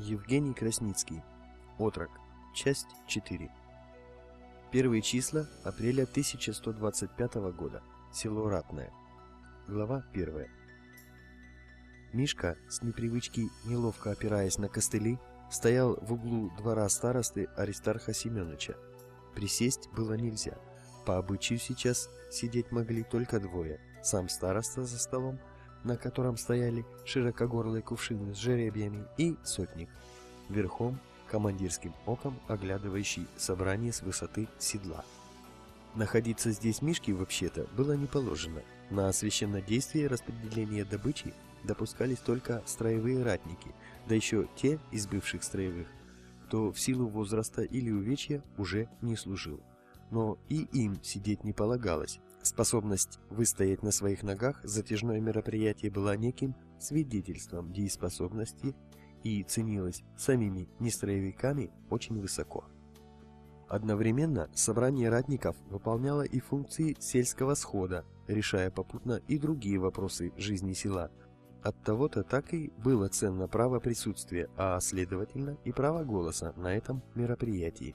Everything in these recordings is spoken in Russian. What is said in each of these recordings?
Евгений Красницкий. Отрок. Часть 4. Первые числа апреля 1125 года. Село Ратное. Глава 1. Мишка, с непривычки неловко опираясь на костыли, стоял в углу двора старосты Аристарха Семеновича. Присесть было нельзя. По обычаю сейчас сидеть могли только двое. Сам староста за столом на котором стояли широкогорлые кувшины с жеребьями, и сотник, верхом, командирским оком, оглядывающий собрание с высоты седла. Находиться здесь Мишке вообще-то было не положено. На священнодействие распределения добычи допускались только строевые ратники, да еще те из бывших строевых, кто в силу возраста или увечья уже не служил. Но и им сидеть не полагалось, Способность выстоять на своих ногах затяжное мероприятие было неким свидетельством дееспособности и ценилось самими нестроевиками очень высоко. Одновременно собрание ратников выполняло и функции сельского схода, решая попутно и другие вопросы жизни села. От того-то так и было ценно право присутствия, а следовательно и право голоса на этом мероприятии.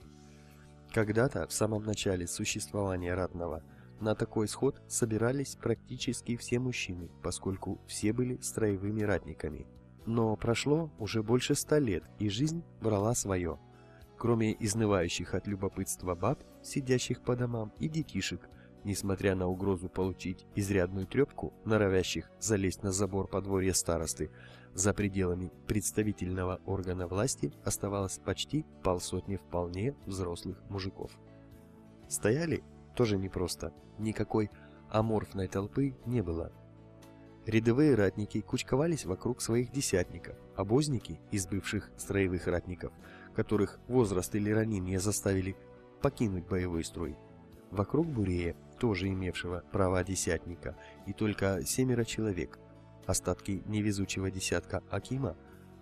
Когда-то, в самом начале существования ратного, на такой сход собирались практически все мужчины, поскольку все были строевыми ратниками. Но прошло уже больше ста лет, и жизнь брала свое. Кроме изнывающих от любопытства баб, сидящих по домам, и детишек, несмотря на угрозу получить изрядную трепку, норовящих залезть на забор подворья старосты, за пределами представительного органа власти оставалось почти полсотни вполне взрослых мужиков. Стояли тоже непросто. Никакой аморфной толпы не было. Рядовые ратники кучковались вокруг своих десятников, обозники из бывших строевых ратников, которых возраст или ранение заставили покинуть боевой строй. Вокруг Бурея, тоже имевшего права десятника, и только семеро человек, остатки невезучего десятка Акима,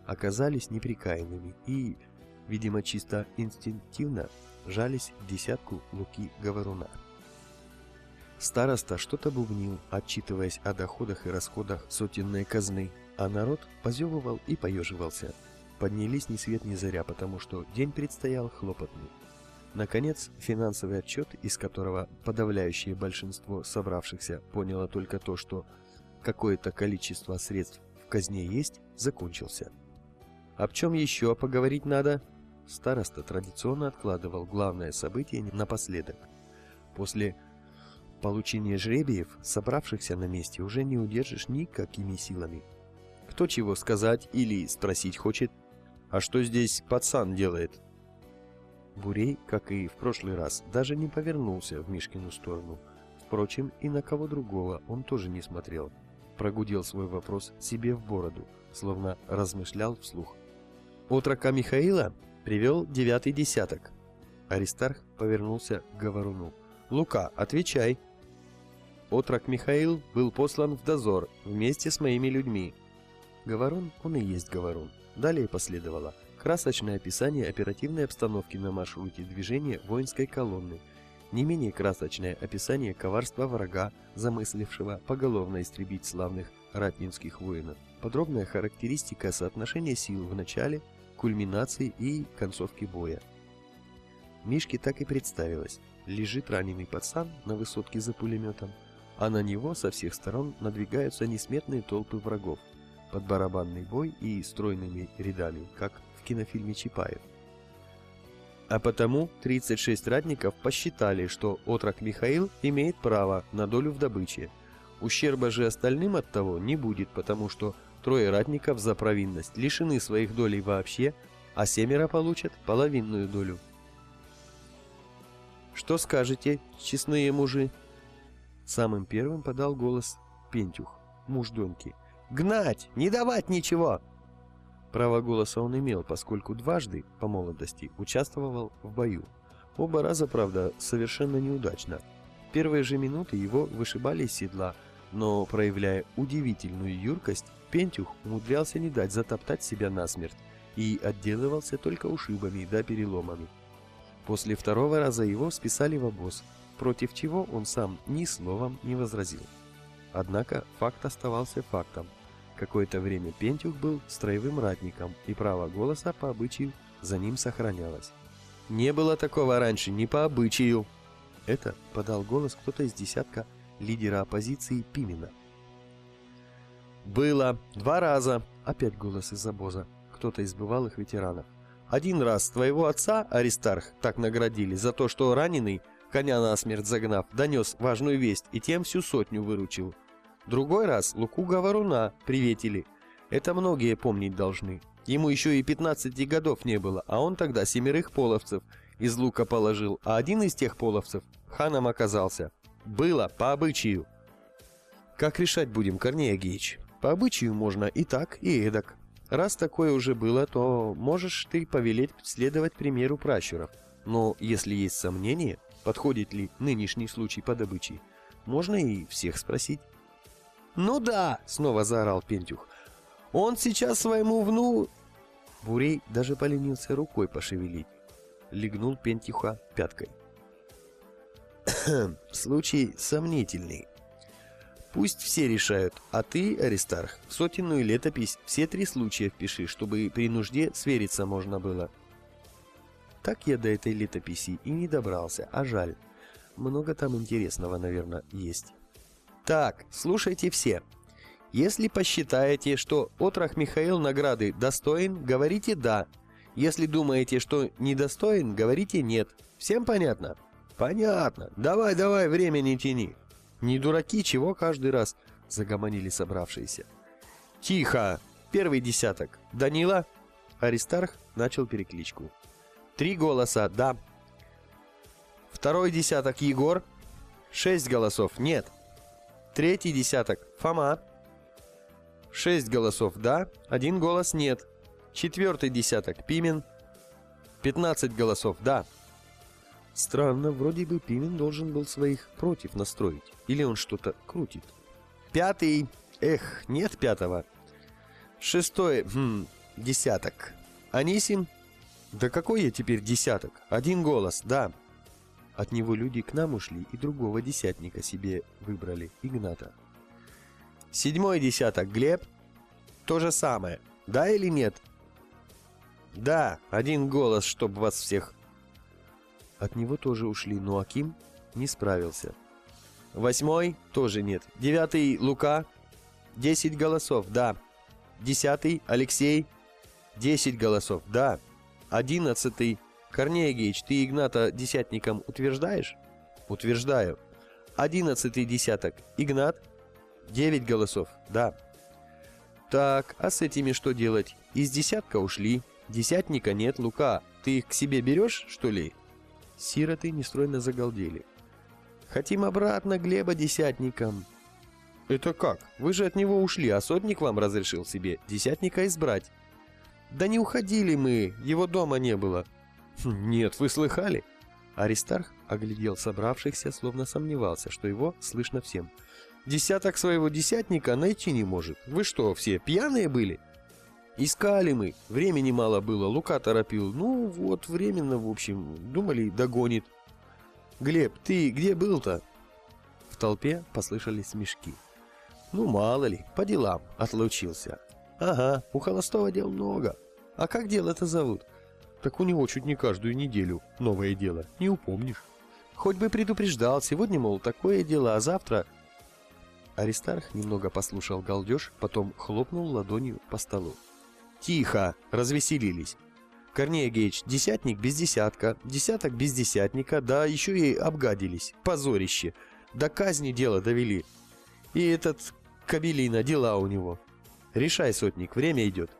оказались неприкаянными и, видимо чисто инстинктивно, жались в десятку Луки Говоруна. Староста что-то бубнил, отчитываясь о доходах и расходах сотенной казны, а народ позевывал и поеживался. Поднялись ни свет ни заря, потому что день предстоял хлопотный. Наконец, финансовый отчет, из которого подавляющее большинство собравшихся поняло только то, что какое-то количество средств в казне есть, закончился. Об чем еще поговорить надо? Староста традиционно откладывал главное событие напоследок. После получения жребиев, собравшихся на месте, уже не удержишь никакими силами. Кто чего сказать или спросить хочет, а что здесь пацан делает? Бурей, как и в прошлый раз, даже не повернулся в Мишкину сторону. Впрочем, и на кого другого он тоже не смотрел. Прогудел свой вопрос себе в бороду, словно размышлял вслух. Отрока Михаила привел девятый десяток. Аристарх повернулся к говоруну. «Лука, отвечай!» Отрок Михаил был послан в дозор вместе с моими людьми. Говорун, он и есть говорун. Далее последовало красочное описание оперативной обстановки на маршруте движения воинской колонны, не менее красочное описание коварства врага, замыслившего поголовно истребить славных ратнинских воинов, подробная характеристика соотношения сил в начале, кульминации и концовке боя. Мишке так и представилось. Лежит раненый пацан на высотке за пулеметом, а на него со всех сторон надвигаются несметные толпы врагов, под барабанный бой и стройными рядами, как в кинофильме Чапаев. А потому 36 ратников посчитали, что отрок Михаил имеет право на долю в добыче. Ущерба же остальным от того не будет, потому что трое ратников за провинность лишены своих долей вообще, а семеро получат половинную долю. Что скажете, честные мужи? Самым первым подал голос Пентюх, муж Доньки. «Гнать! Не давать ничего!» Право голоса он имел, поскольку дважды, по молодости, участвовал в бою. Оба раза, правда, совершенно неудачно. В первые же минуты его вышибали из седла, но, проявляя удивительную юркость, Пентюх умудрялся не дать затоптать себя насмерть и отделывался только ушибами да переломами. После второго раза его списали в обоз, против чего он сам ни словом не возразил. Однако факт оставался фактом. Какое-то время Пентюх был строевым ратником, и право голоса по обычаю за ним сохранялось. «Не было такого раньше, не по обычаю!» Это подал голос кто-то из десятка лидера оппозиции Пимена. «Было. Два раза!» Опять голос из обоза. Кто-то из бывалых ветеранов. «Один раз твоего отца, Аристарх, так наградили за то, что раненый, коня насмерть загнав, донес важную весть и тем всю сотню выручил. Другой раз Луку Говоруна приветили. Это многие помнить должны. Ему еще и 15 годов не было, а он тогда семерых половцев из лука положил, а один из тех половцев ханом оказался. Было по обычаю. Как решать будем, Корней Агеич? По обычаю можно и так, и эдак. Раз такое уже было, то можешь ты повелеть следовать примеру пращуров. Но если есть сомнения, подходит ли нынешний случай по добыче, можно и всех спросить. «Ну да!» — снова заорал Пентюх. «Он сейчас своему вну...» Бурей даже поленился рукой пошевелить. Легнул Пентюха пяткой. «Случай сомнительный. Пусть все решают, а ты, Аристарх, в сотенную летопись все три случая впиши, чтобы при нужде свериться можно было». Так я до этой летописи и не добрался, а жаль. Много там интересного, наверное, есть. Так, слушайте все. Если посчитаете, что отрах Михаил награды достоин, говорите «да». Если думаете, что недостоин, говорите «нет». Всем понятно? Понятно. Давай, давай, время не тяни. Не дураки, чего каждый раз, загомонили собравшиеся. Тихо. Первый десяток. Данила. Аристарх начал перекличку. Три голоса «да». Второй десяток Егор. Шесть голосов «нет». Третий десяток. Фома. Шесть голосов «да», один голос «нет». Четвертый десяток. Пимен. Пятнадцать голосов «да». Странно, вроде бы Пимен должен был своих против настроить. Или он что-то крутит. Пятый. Эх, нет пятого. Шестой. Хм, десяток. Анисим. Да какой я теперь десяток? Один голос, да. От него люди к нам ушли и другого десятника себе выбрали, Игната. Седьмой десяток, Глеб. То же самое. Да или нет? Да, один голос, чтоб вас всех. От него тоже ушли, но Аким не справился. Восьмой тоже нет. Девятый Лука. Десять голосов, да. Десятый Алексей. Десять голосов, да. Одиннадцатый Корней Геич, ты Игната десятником утверждаешь? Утверждаю. Одиннадцатый десяток. Игнат? Девять голосов. Да. Так, а с этими что делать? Из десятка ушли. Десятника нет, Лука. Ты их к себе берешь, что ли? Сироты нестройно загалдели. Хотим обратно Глеба десятником. Это как? Вы же от него ушли, а сотник вам разрешил себе десятника избрать. Да не уходили мы, его дома не было. «Нет, вы слыхали?» Аристарх оглядел собравшихся, словно сомневался, что его слышно всем. «Десяток своего десятника найти не может. Вы что, все пьяные были?» «Искали мы. Времени мало было. Лука торопил. Ну, вот, временно, в общем. Думали, догонит». «Глеб, ты где был-то?» В толпе послышались смешки. «Ну, мало ли, по делам. Отлучился». «Ага, у Холостого дел много. А как дело-то зовут?» Так у него чуть не каждую неделю новое дело, не упомнишь. Хоть бы предупреждал, сегодня, мол, такое дело, а завтра... Аристарх немного послушал галдеж, потом хлопнул ладонью по столу. «Тихо! Развеселились!» Корней Геич, десятник без десятка, десяток без десятника, да еще и обгадились. Позорище. До казни дело довели. И этот Кабелина, дела у него. Решай, сотник, время идет.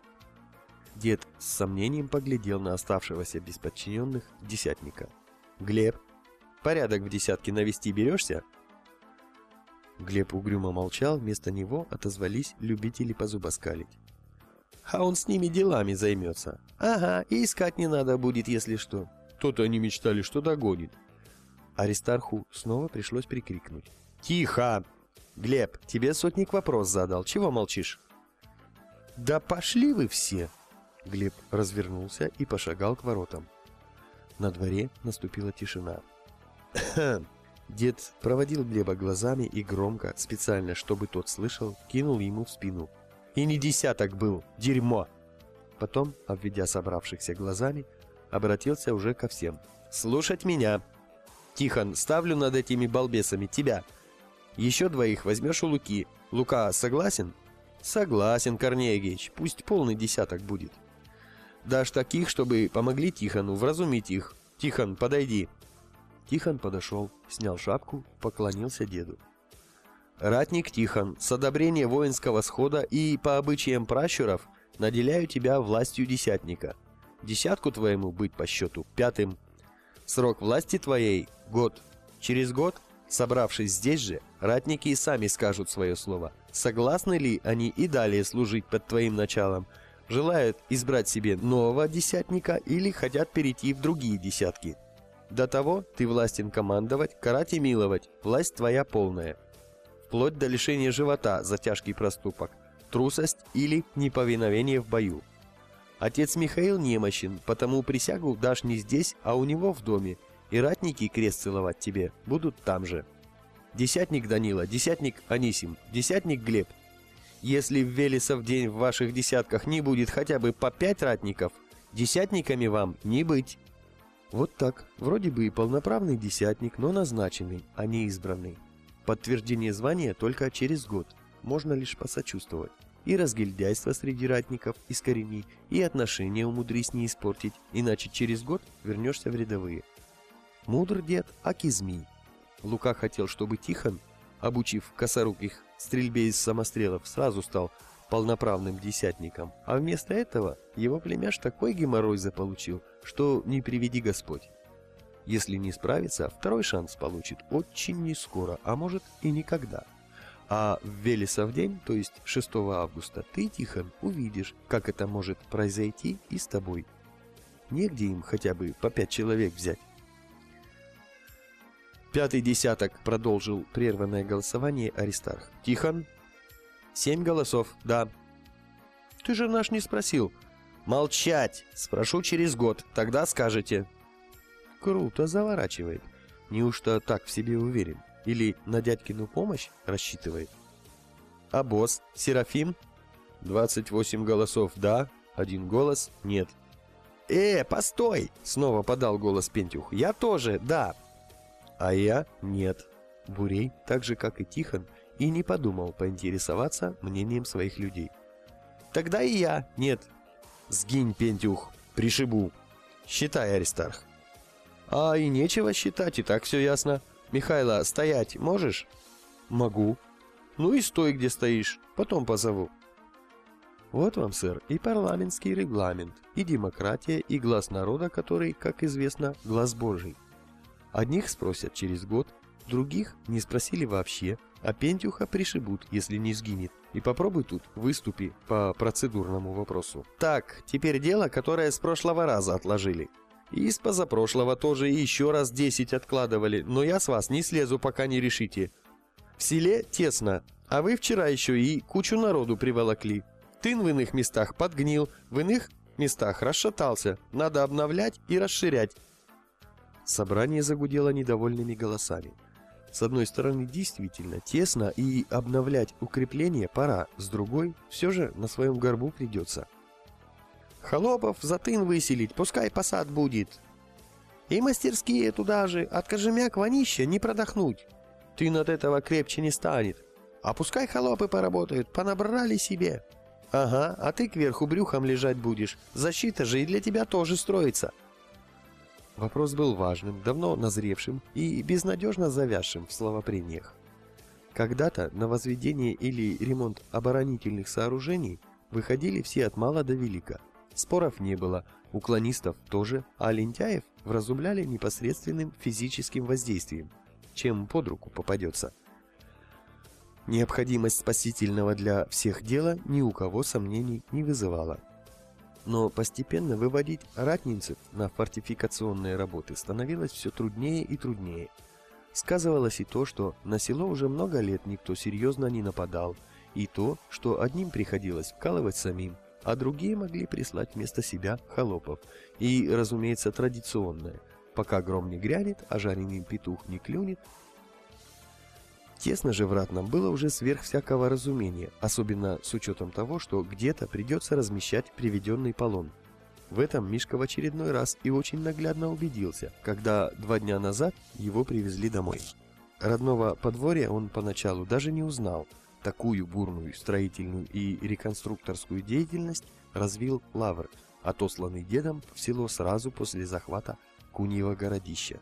Дед с сомнением поглядел на оставшегося без подчиненных десятника. «Глеб, порядок в десятке навести берешься?» Глеб угрюмо молчал, вместо него отозвались любители позубоскалить. «А он с ними делами займется. Ага, и искать не надо будет, если что. То-то они мечтали, что догонит». Аристарху снова пришлось прикрикнуть. «Тихо! Глеб, тебе сотник вопрос задал. Чего молчишь?» «Да пошли вы все!» Глеб развернулся и пошагал к воротам. На дворе наступила тишина. Дед проводил Глеба глазами и громко, специально, чтобы тот слышал, кинул ему в спину. И не десяток был. Дерьмо. Потом, обведя собравшихся глазами, обратился уже ко всем. «Слушать меня! Тихон, ставлю над этими балбесами тебя. Еще двоих возьмешь у Луки. Лука согласен?» «Согласен, Корнеевич. Пусть полный десяток будет. Дашь таких, чтобы помогли Тихону вразумить их. Тихон, подойди!» Тихон подошел, снял шапку, поклонился деду. «Ратник Тихон, с одобрения воинского схода и по обычаям пращуров наделяю тебя властью десятника. Десятку твоему быть по счету пятым. Срок власти твоей — год. Через год, собравшись здесь же, ратники и сами скажут свое слово. Согласны ли они и далее служить под твоим началом, желают избрать себе нового десятника или хотят перейти в другие десятки?» До того ты властен командовать, карать и миловать, власть твоя полная. Вплоть до лишения живота за тяжкий проступок, трусость или неповиновение в бою. Отец Михаил немощен, потому присягу дашь не здесь, а у него в доме, и ратники крест целовать тебе будут там же. Десятник Данила, десятник Анисим, десятник Глеб. Если в Велесов день в ваших десятках не будет хотя бы по пять ратников, десятниками вам не быть. Вот так, вроде бы и полноправный десятник, но назначенный, а не избранный. Подтверждение звания только через год, можно лишь посочувствовать. И разгильдяйство среди ратников искорени, и отношения умудрись не испортить, иначе через год вернешься в рядовые. Мудр дед, аки змей. Лука хотел, чтобы Тихон, обучив косоруких стрельбе из самострелов, сразу стал полноправным десятником, а вместо этого его племяш такой геморрой заполучил, что не приведи Господь. Если не справится, второй шанс получит очень не скоро, а может и никогда. А в Велесов день, то есть 6 августа, ты, Тихон, увидишь, как это может произойти и с тобой. Негде им хотя бы по пять человек взять. Пятый десяток продолжил прерванное голосование Аристарх. Тихон, Семь голосов, да. Ты же наш не спросил. Молчать! Спрошу через год, тогда скажете. Круто заворачивает. Неужто так в себе уверен? Или на дядькину помощь рассчитывает? А босс, Серафим? 28 голосов «да», один голос «нет». «Э, постой!» — снова подал голос Пентюх. «Я тоже, да». А я «нет». Бурей, так же, как и Тихон, и не подумал поинтересоваться мнением своих людей. «Тогда и я. Нет». «Сгинь, Пентюх, пришибу». «Считай, Аристарх». «А и нечего считать, и так все ясно. Михайло, стоять можешь?» «Могу». «Ну и стой, где стоишь, потом позову». Вот вам, сэр, и парламентский регламент, и демократия, и глаз народа, который, как известно, глаз Божий. Одних спросят через год, других не спросили вообще, а Пентюха пришибут, если не сгинет. И попробуй тут, выступи по процедурному вопросу. Так, теперь дело, которое с прошлого раза отложили. И с позапрошлого тоже еще раз 10 откладывали, но я с вас не слезу, пока не решите. В селе тесно, а вы вчера еще и кучу народу приволокли. Тын в иных местах подгнил, в иных местах расшатался. Надо обновлять и расширять. Собрание загудело недовольными голосами. С одной стороны, действительно тесно и обновлять укрепление пора, с другой, все же на своем горбу придется. Холопов за тын выселить, пускай посад будет. И мастерские туда же, от кожемяк вонища не продохнуть. Тын от этого крепче не станет. А пускай холопы поработают, понабрали себе. Ага, а ты кверху брюхом лежать будешь. Защита же и для тебя тоже строится. Вопрос был важным, давно назревшим и безнадежно завязшим в словопрениях. Когда-то на возведение или ремонт оборонительных сооружений выходили все от мала до велика. Споров не было, уклонистов тоже, а лентяев вразумляли непосредственным физическим воздействием, чем под руку попадется. Необходимость спасительного для всех дела ни у кого сомнений не вызывала но постепенно выводить ратницев на фортификационные работы становилось все труднее и труднее. Сказывалось и то, что на село уже много лет никто серьезно не нападал, и то, что одним приходилось вкалывать самим, а другие могли прислать вместо себя холопов. И, разумеется, традиционное. Пока гром не грянет, а жареный петух не клюнет, Тесно же в Ратном было уже сверх всякого разумения, особенно с учетом того, что где-то придется размещать приведенный полон. В этом Мишка в очередной раз и очень наглядно убедился, когда два дня назад его привезли домой. Родного подворья он поначалу даже не узнал. Такую бурную строительную и реконструкторскую деятельность развил Лавр, отосланный дедом в село сразу после захвата Куньего городища.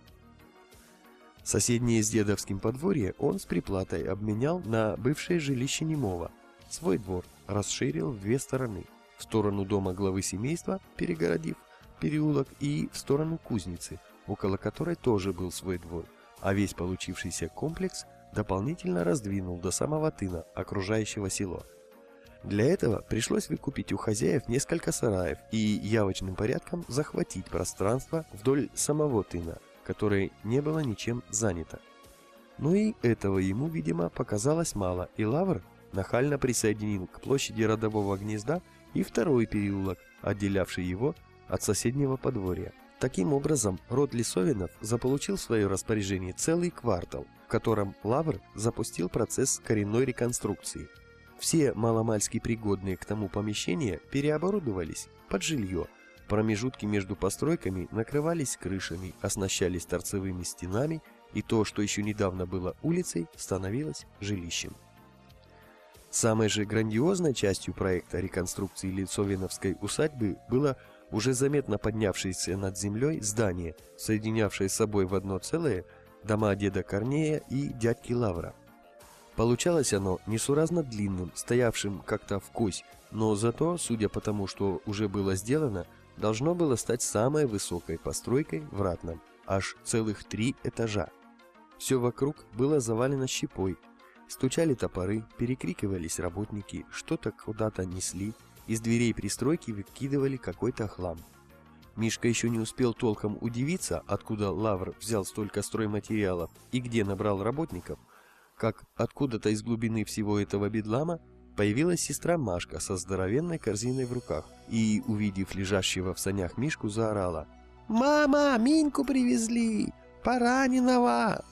Соседнее с дедовским подворье он с приплатой обменял на бывшее жилище Немова. Свой двор расширил в две стороны. В сторону дома главы семейства, перегородив переулок, и в сторону кузницы, около которой тоже был свой двор, а весь получившийся комплекс дополнительно раздвинул до самого тына, окружающего село. Для этого пришлось выкупить у хозяев несколько сараев и явочным порядком захватить пространство вдоль самого тына – которое не было ничем занято. Но и этого ему, видимо, показалось мало, и Лавр нахально присоединил к площади родового гнезда и второй переулок, отделявший его от соседнего подворья. Таким образом, род Лисовинов заполучил в свое распоряжение целый квартал, в котором Лавр запустил процесс коренной реконструкции. Все маломальски пригодные к тому помещения переоборудовались под жилье – Промежутки между постройками накрывались крышами, оснащались торцевыми стенами, и то, что еще недавно было улицей, становилось жилищем. Самой же грандиозной частью проекта реконструкции Лицовиновской усадьбы было уже заметно поднявшееся над землей здание, соединявшее с собой в одно целое дома деда Корнея и дядьки Лавра. Получалось оно несуразно длинным, стоявшим как-то в кось, но зато, судя по тому, что уже было сделано, должно было стать самой высокой постройкой в Ратном, аж целых три этажа. Все вокруг было завалено щепой, стучали топоры, перекрикивались работники, что-то куда-то несли, из дверей пристройки выкидывали какой-то хлам. Мишка еще не успел толком удивиться, откуда Лавр взял столько стройматериалов и где набрал работников, как откуда-то из глубины всего этого бедлама Появилась сестра Машка со здоровенной корзиной в руках и, увидев лежащего в санях Мишку, заорала. «Мама, Миньку привезли! Пораненого!»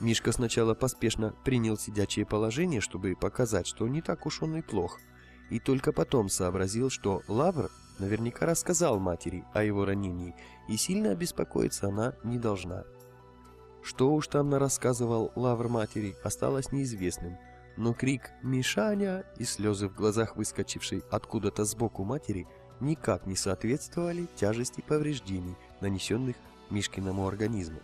Мишка сначала поспешно принял сидячее положение, чтобы показать, что не так уж он и плох, и только потом сообразил, что Лавр наверняка рассказал матери о его ранении, и сильно обеспокоиться она не должна. Что уж там нарассказывал Лавр матери, осталось неизвестным – но крик «Мишаня» и слезы в глазах выскочившей откуда-то сбоку матери никак не соответствовали тяжести повреждений, нанесенных Мишкиному организму.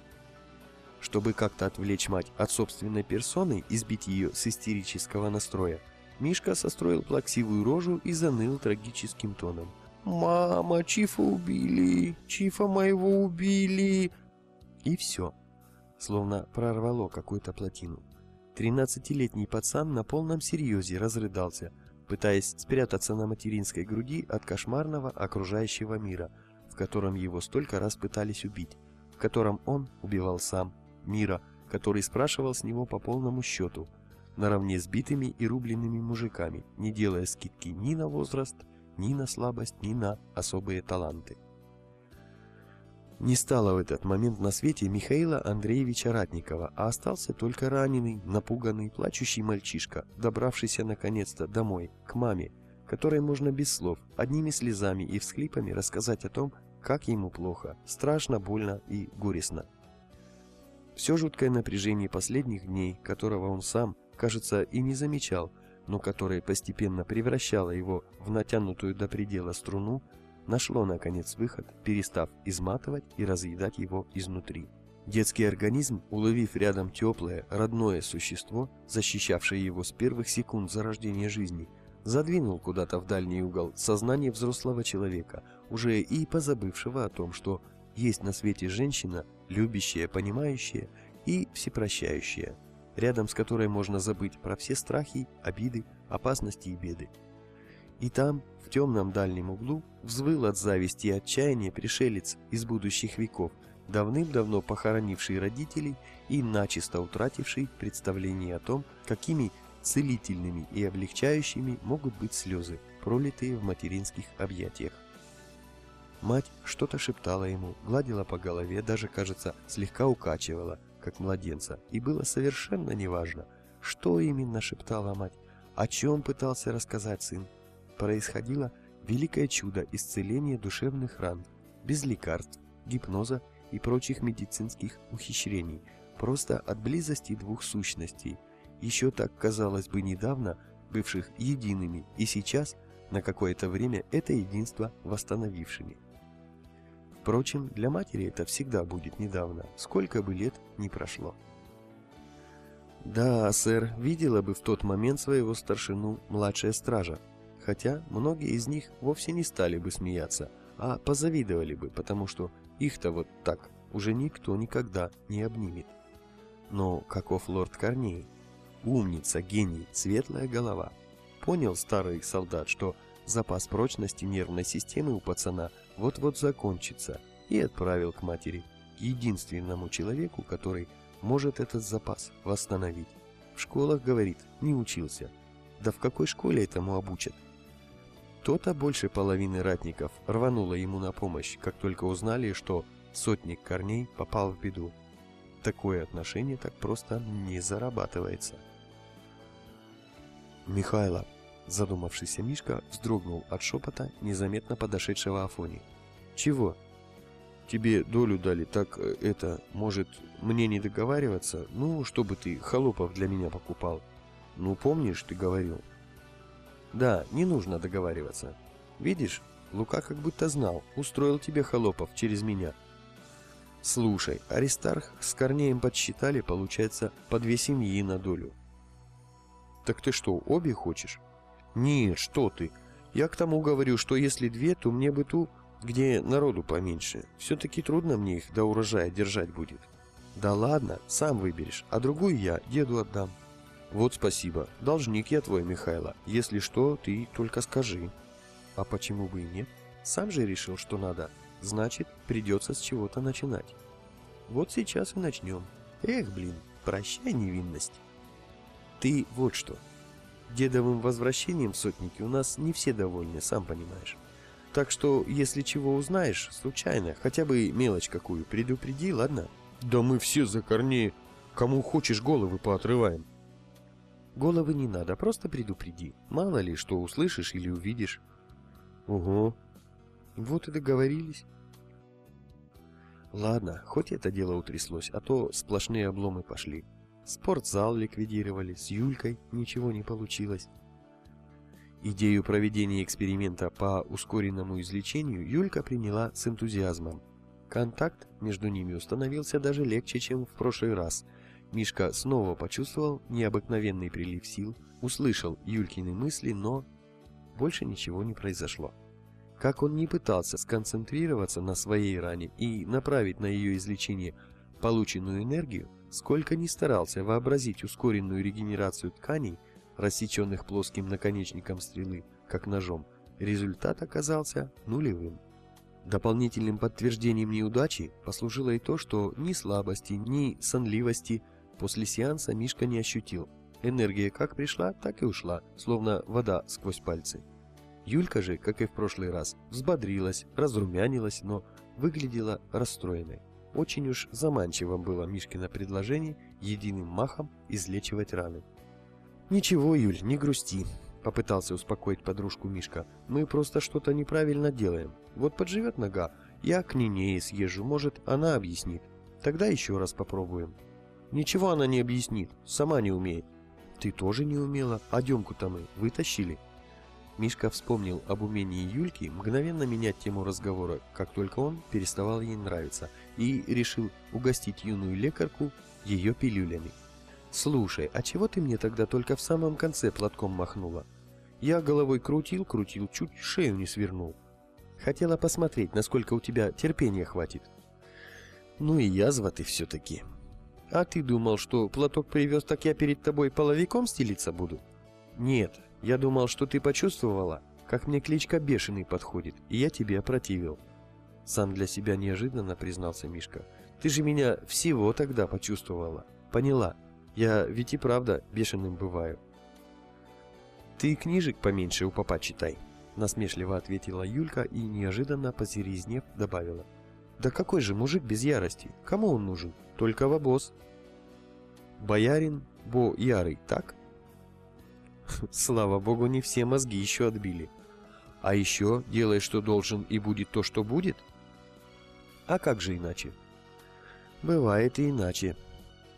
Чтобы как-то отвлечь мать от собственной персоны и сбить ее с истерического настроя, Мишка состроил плаксивую рожу и заныл трагическим тоном. «Мама, Чифа убили! Чифа моего убили!» И все. Словно прорвало какую-то плотину. Тринадцатилетний пацан на полном серьезе разрыдался, пытаясь спрятаться на материнской груди от кошмарного окружающего мира, в котором его столько раз пытались убить, в котором он убивал сам, мира, который спрашивал с него по полному счету, наравне с битыми и рубленными мужиками, не делая скидки ни на возраст, ни на слабость, ни на особые таланты. Не стало в этот момент на свете Михаила Андреевича Ратникова, а остался только раненый, напуганный, плачущий мальчишка, добравшийся наконец-то домой, к маме, которой можно без слов, одними слезами и всхлипами рассказать о том, как ему плохо, страшно, больно и горестно. Все жуткое напряжение последних дней, которого он сам, кажется, и не замечал, но которое постепенно превращало его в натянутую до предела струну, нашло, наконец, выход, перестав изматывать и разъедать его изнутри. Детский организм, уловив рядом теплое, родное существо, защищавшее его с первых секунд зарождения жизни, задвинул куда-то в дальний угол сознание взрослого человека, уже и позабывшего о том, что есть на свете женщина, любящая, понимающая и всепрощающая, рядом с которой можно забыть про все страхи, обиды, опасности и беды. И там, в темном дальнем углу, взвыл от зависти и отчаяния пришелец из будущих веков, давным-давно похоронивший родителей и начисто утративший представление о том, какими целительными и облегчающими могут быть слезы, пролитые в материнских объятиях. Мать что-то шептала ему, гладила по голове, даже, кажется, слегка укачивала, как младенца, и было совершенно неважно, Что именно шептала мать? О чем пытался рассказать сын? Происходило великое чудо исцеления душевных ран, без лекарств, гипноза и прочих медицинских ухищрений, просто от близости двух сущностей, еще так, казалось бы, недавно бывших едиными и сейчас, на какое-то время, это единство восстановившими. Впрочем, для матери это всегда будет недавно, сколько бы лет ни прошло. Да, сэр, видела бы в тот момент своего старшину младшая стража, хотя многие из них вовсе не стали бы смеяться, а позавидовали бы, потому что их-то вот так уже никто никогда не обнимет. Но каков лорд Корней? Умница, гений, светлая голова. Понял старый солдат, что запас прочности нервной системы у пацана вот-вот закончится, и отправил к матери, к единственному человеку, который может этот запас восстановить. В школах, говорит, не учился. Да в какой школе этому обучат? То-то больше половины ратников рвануло ему на помощь, как только узнали, что сотник корней попал в беду. Такое отношение так просто не зарабатывается. Михайло, задумавшийся Мишка, вздрогнул от шепота незаметно подошедшего Афони. «Чего?» «Тебе долю дали, так э, это, может, мне не договариваться? Ну, чтобы ты холопов для меня покупал. Ну, помнишь, ты говорил?» «Да, не нужно договариваться. Видишь, Лука как будто знал, устроил тебе холопов через меня». «Слушай, Аристарх с Корнеем подсчитали, получается, по две семьи на долю. Так ты что, обе хочешь? Нет, что ты. Я к тому говорю, что если две, то мне бы ту, где народу поменьше. Все-таки трудно мне их до урожая держать будет. Да ладно, сам выберешь, а другую я деду отдам. Вот спасибо, должник я твой, Михайло. Если что, ты только скажи. А почему бы и нет? Сам же решил, что надо. Значит, придется с чего-то начинать. Вот сейчас и начнем. Эх, блин, прощай невинность. Ты вот что. Дедовым возвращением сотники у нас не все довольны, сам понимаешь. Так что, если чего узнаешь, случайно, хотя бы мелочь какую, предупреди, ладно? Да мы все за корней, кому хочешь головы поотрываем. Головы не надо, просто предупреди. Мало ли, что услышишь или увидишь. Ого. Вот и договорились. Ладно, хоть это дело утряслось, а то сплошные обломы пошли. Спортзал ликвидировали, с Юлькой ничего не получилось. Идею проведения эксперимента по ускоренному излечению Юлька приняла с энтузиазмом. Контакт между ними установился даже легче, чем в прошлый раз. Мишка снова почувствовал необыкновенный прилив сил, услышал Юлькины мысли, но больше ничего не произошло. Как он не пытался сконцентрироваться на своей ране и направить на ее излечение полученную энергию, Сколько ни старался вообразить ускоренную регенерацию тканей, рассеченных плоским наконечником стрелы, как ножом, результат оказался нулевым. Дополнительным подтверждением неудачи послужило и то, что ни слабости, ни сонливости после сеанса Мишка не ощутил. Энергия как пришла, так и ушла, словно вода сквозь пальцы. Юлька же, как и в прошлый раз, взбодрилась, разрумянилась, но выглядела расстроенной. Очень уж заманчивым было Мишкино предложение единым махом излечивать раны. «Ничего, Юль, не грусти», — попытался успокоить подружку Мишка. «Мы просто что-то неправильно делаем. Вот подживет нога, я к Нинее съезжу, может, она объяснит. Тогда еще раз попробуем». «Ничего она не объяснит, сама не умеет». «Ты тоже не умела, а Демку-то мы вытащили». Мишка вспомнил об умении Юльки мгновенно менять тему разговора, как только он переставал ей нравиться, и решил угостить юную лекарку ее пилюлями. «Слушай, а чего ты мне тогда только в самом конце платком махнула? Я головой крутил, крутил, чуть шею не свернул. Хотела посмотреть, насколько у тебя терпения хватит». «Ну и язва ты все-таки. А ты думал, что платок привез, так я перед тобой половиком стелиться буду?» «Нет, я думал, что ты почувствовала, как мне кличка Бешеный подходит, и я тебе опротивил. Сам для себя неожиданно признался Мишка. Ты же меня всего тогда почувствовала. Поняла. Я ведь и правда бешеным бываю. Ты книжек поменьше у папа читай. Насмешливо ответила Юлька и неожиданно позерезнев добавила. Да какой же мужик без ярости? Кому он нужен? Только в обоз. Боярин бо ярый, так? Слава богу, не все мозги еще отбили. А еще делай, что должен, и будет то, что будет? А как же иначе? Бывает и иначе.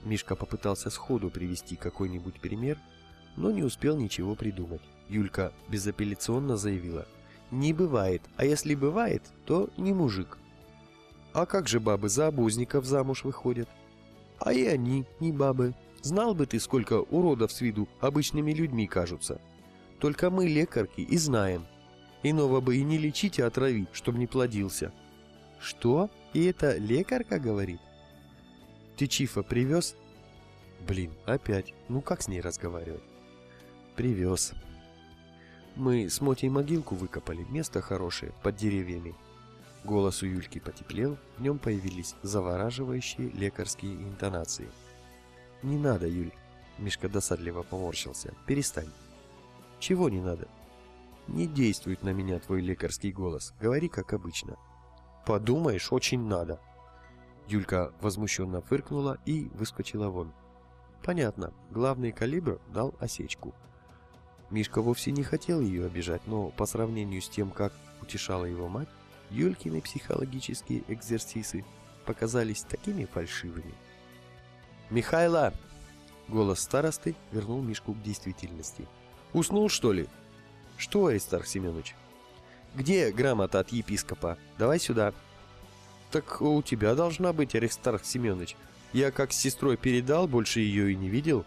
Мишка попытался сходу привести какой-нибудь пример, но не успел ничего придумать. Юлька безапелляционно заявила. Не бывает, а если бывает, то не мужик. А как же бабы за обозников замуж выходят? А и они не бабы. Знал бы ты, сколько уродов с виду обычными людьми кажутся. Только мы, лекарки, и знаем. Иного бы и не лечить, а отравить, чтоб не плодился. Что? И это лекарка говорит? Ты Чифа привез? Блин, опять. Ну как с ней разговаривать? Привез. Мы с Мотей могилку выкопали, место хорошее, под деревьями. Голос у Юльки потеплел, в нем появились завораживающие лекарские интонации. «Не надо, Юль!» Мишка досадливо поморщился. «Перестань!» «Чего не надо?» «Не действует на меня твой лекарский голос. Говори, как обычно». «Подумаешь, очень надо!» Юлька возмущенно фыркнула и выскочила вон. «Понятно. Главный калибр дал осечку». Мишка вовсе не хотел ее обижать, но по сравнению с тем, как утешала его мать, Юлькины психологические экзерсисы показались такими фальшивыми. «Михайло!» Голос старосты вернул Мишку к действительности. «Уснул, что ли?» «Что, Аристарх Семенович?» «Где грамота от епископа? Давай сюда». «Так у тебя должна быть, Аристарх Семенович. Я как с сестрой передал, больше ее и не видел».